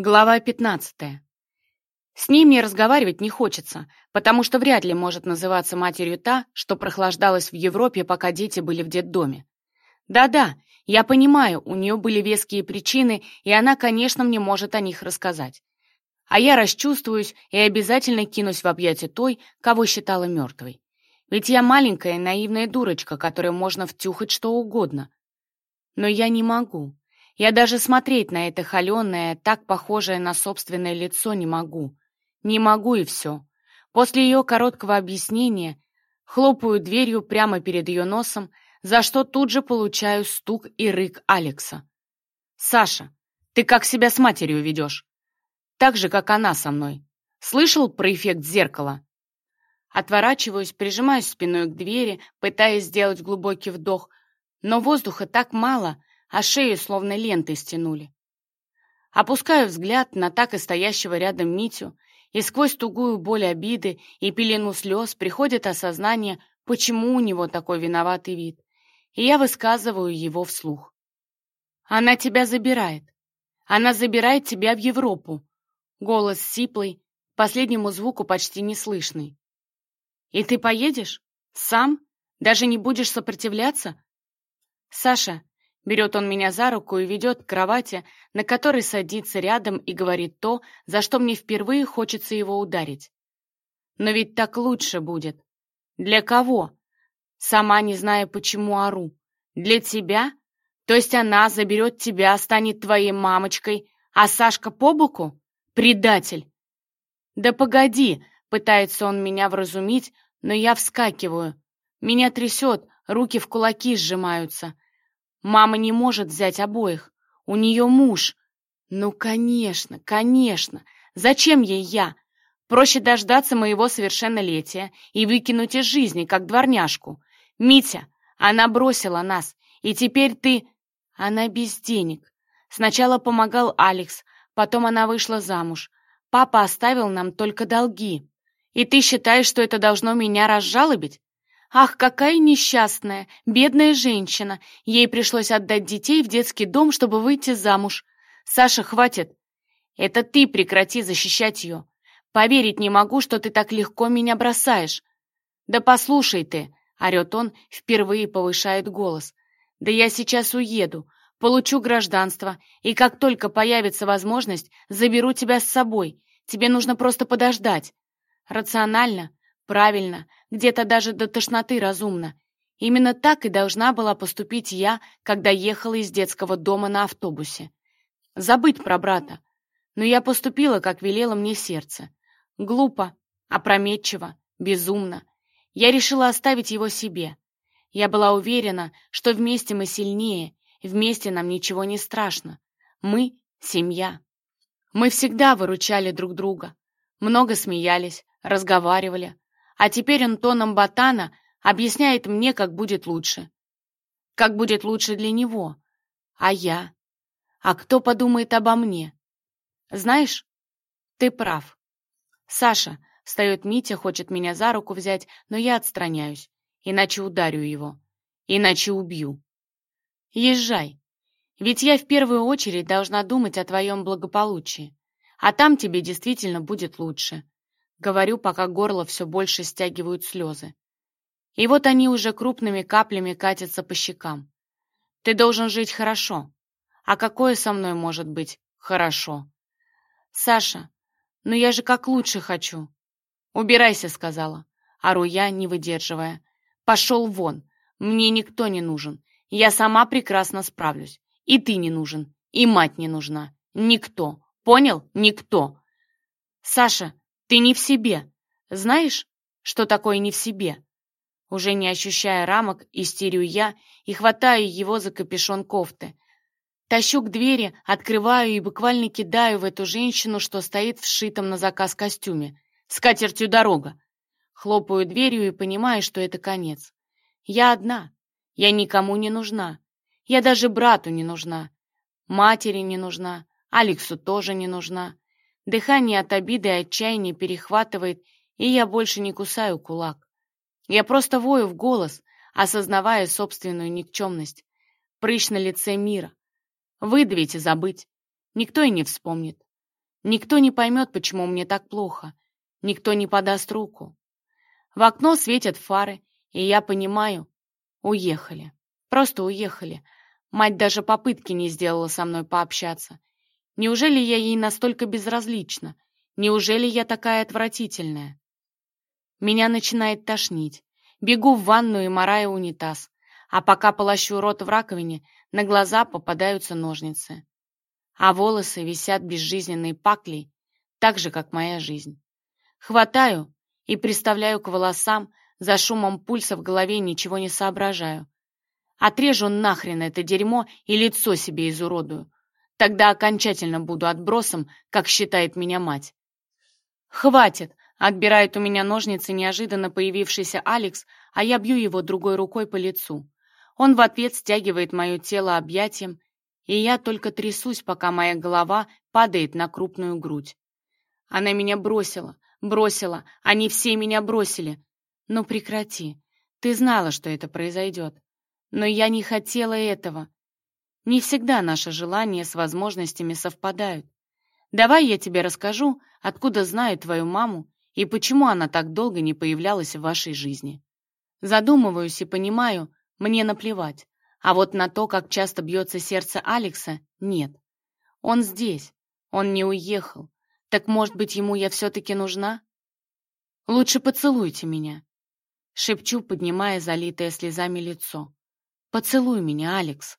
Глава 15. С ней мне разговаривать не хочется, потому что вряд ли может называться матерью та, что прохлаждалась в Европе, пока дети были в детдоме. Да-да, я понимаю, у нее были веские причины, и она, конечно, мне может о них рассказать. А я расчувствуюсь и обязательно кинусь в объятия той, кого считала мертвой. Ведь я маленькая наивная дурочка, которой можно втюхать что угодно. Но я не могу. Я даже смотреть на это холеное, так похожее на собственное лицо, не могу. Не могу и все. После ее короткого объяснения хлопаю дверью прямо перед ее носом, за что тут же получаю стук и рык Алекса. «Саша, ты как себя с матерью ведешь?» «Так же, как она со мной. Слышал про эффект зеркала?» Отворачиваюсь, прижимаюсь спиной к двери, пытаясь сделать глубокий вдох, но воздуха так мало — а шею словно лентой стянули. Опускаю взгляд на так и стоящего рядом Митю, и сквозь тугую боль обиды и пелену слез приходит осознание, почему у него такой виноватый вид, и я высказываю его вслух. «Она тебя забирает. Она забирает тебя в Европу». Голос сиплый, последнему звуку почти неслышный. «И ты поедешь? Сам? Даже не будешь сопротивляться?» «Саша, Берет он меня за руку и ведет к кровати, на которой садится рядом и говорит то, за что мне впервые хочется его ударить. Но ведь так лучше будет. Для кого? Сама не зная, почему ору. Для тебя? То есть она заберет тебя, станет твоей мамочкой, а Сашка по боку? Предатель! Да погоди, пытается он меня вразумить, но я вскакиваю. Меня трясет, руки в кулаки сжимаются. Мама не может взять обоих. У нее муж. Ну, конечно, конечно. Зачем ей я? Проще дождаться моего совершеннолетия и выкинуть из жизни, как дворняжку. Митя, она бросила нас, и теперь ты... Она без денег. Сначала помогал Алекс, потом она вышла замуж. Папа оставил нам только долги. И ты считаешь, что это должно меня разжалобить? Ах, какая несчастная, бедная женщина. Ей пришлось отдать детей в детский дом, чтобы выйти замуж. Саша, хватит. Это ты прекрати защищать ее. Поверить не могу, что ты так легко меня бросаешь. Да послушай ты, орет он, впервые повышает голос. Да я сейчас уеду, получу гражданство, и как только появится возможность, заберу тебя с собой. Тебе нужно просто подождать. Рационально, правильно, где-то даже до тошноты разумно. Именно так и должна была поступить я, когда ехала из детского дома на автобусе. Забыть про брата. Но я поступила, как велело мне сердце. Глупо, опрометчиво, безумно. Я решила оставить его себе. Я была уверена, что вместе мы сильнее, вместе нам ничего не страшно. Мы — семья. Мы всегда выручали друг друга. Много смеялись, разговаривали, а теперь он тоном ботана объясняет мне, как будет лучше. Как будет лучше для него. А я? А кто подумает обо мне? Знаешь, ты прав. Саша, встает Митя, хочет меня за руку взять, но я отстраняюсь, иначе ударю его, иначе убью. Езжай, ведь я в первую очередь должна думать о твоем благополучии, а там тебе действительно будет лучше. говорю, пока горло все больше стягивают слезы. И вот они уже крупными каплями катятся по щекам. Ты должен жить хорошо. А какое со мной может быть хорошо? Саша, ну я же как лучше хочу. Убирайся, сказала. Ору я, не выдерживая. Пошел вон. Мне никто не нужен. Я сама прекрасно справлюсь. И ты не нужен. И мать не нужна. Никто. Понял? Никто. Саша, ты не в себе. Знаешь, что такое не в себе? Уже не ощущая рамок, истерю я и хватаю его за капюшон кофты. Тащу к двери, открываю и буквально кидаю в эту женщину, что стоит в шитом на заказ костюме. С катертью дорога. Хлопаю дверью и понимаю, что это конец. Я одна. Я никому не нужна. Я даже брату не нужна. Матери не нужна. Алексу тоже не нужна. Дыхание от обиды и отчаяния перехватывает, и я больше не кусаю кулак. Я просто вою в голос, осознавая собственную никчемность. Прыщ на лице мира. Выдавить и забыть. Никто и не вспомнит. Никто не поймет, почему мне так плохо. Никто не подаст руку. В окно светят фары, и я понимаю, уехали. Просто уехали. Мать даже попытки не сделала со мной пообщаться. Неужели я ей настолько безразлична? Неужели я такая отвратительная? Меня начинает тошнить. Бегу в ванную и мораю унитаз. А пока полощу рот в раковине, на глаза попадаются ножницы. А волосы висят безжизненной паклей, так же, как моя жизнь. Хватаю и приставляю к волосам, за шумом пульса в голове ничего не соображаю. Отрежу нахрен это дерьмо и лицо себе изуродую. Тогда окончательно буду отбросом, как считает меня мать. «Хватит!» — отбирает у меня ножницы неожиданно появившийся Алекс, а я бью его другой рукой по лицу. Он в ответ стягивает мое тело объятием, и я только трясусь, пока моя голова падает на крупную грудь. Она меня бросила, бросила, они все меня бросили. Но ну прекрати, ты знала, что это произойдет. Но я не хотела этого. Не всегда наши желания с возможностями совпадают. Давай я тебе расскажу, откуда знаю твою маму и почему она так долго не появлялась в вашей жизни. Задумываюсь и понимаю, мне наплевать. А вот на то, как часто бьется сердце Алекса, нет. Он здесь, он не уехал. Так, может быть, ему я все-таки нужна? Лучше поцелуйте меня. Шепчу, поднимая залитое слезами лицо. Поцелуй меня, Алекс.